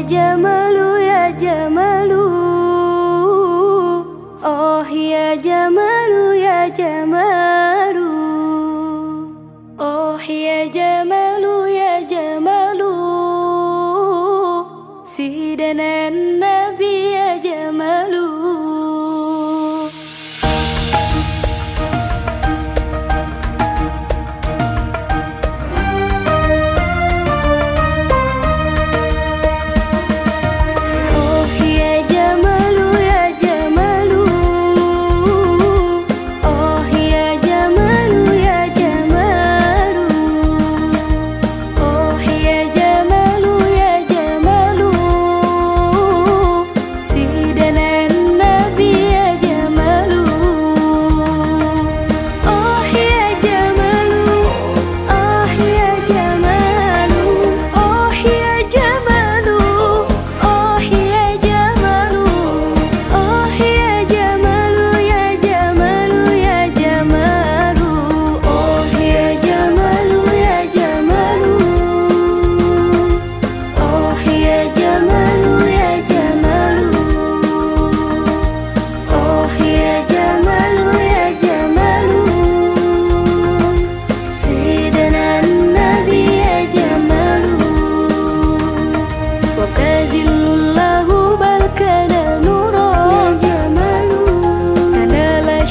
Ya Jamalu oh, iya ya Jamalu Oh iya ya Jamalu ya Jamalu Oh ya Jamalu ya Jamalu Sidanan Nabi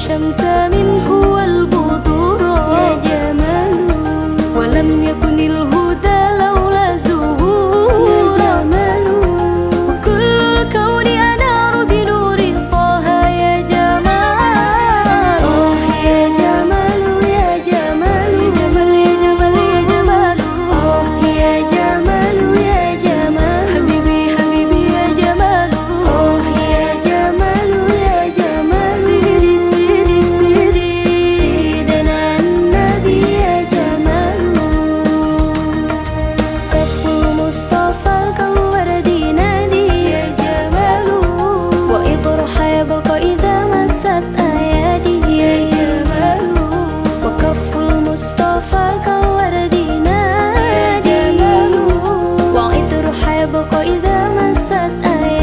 Terima. saat ayah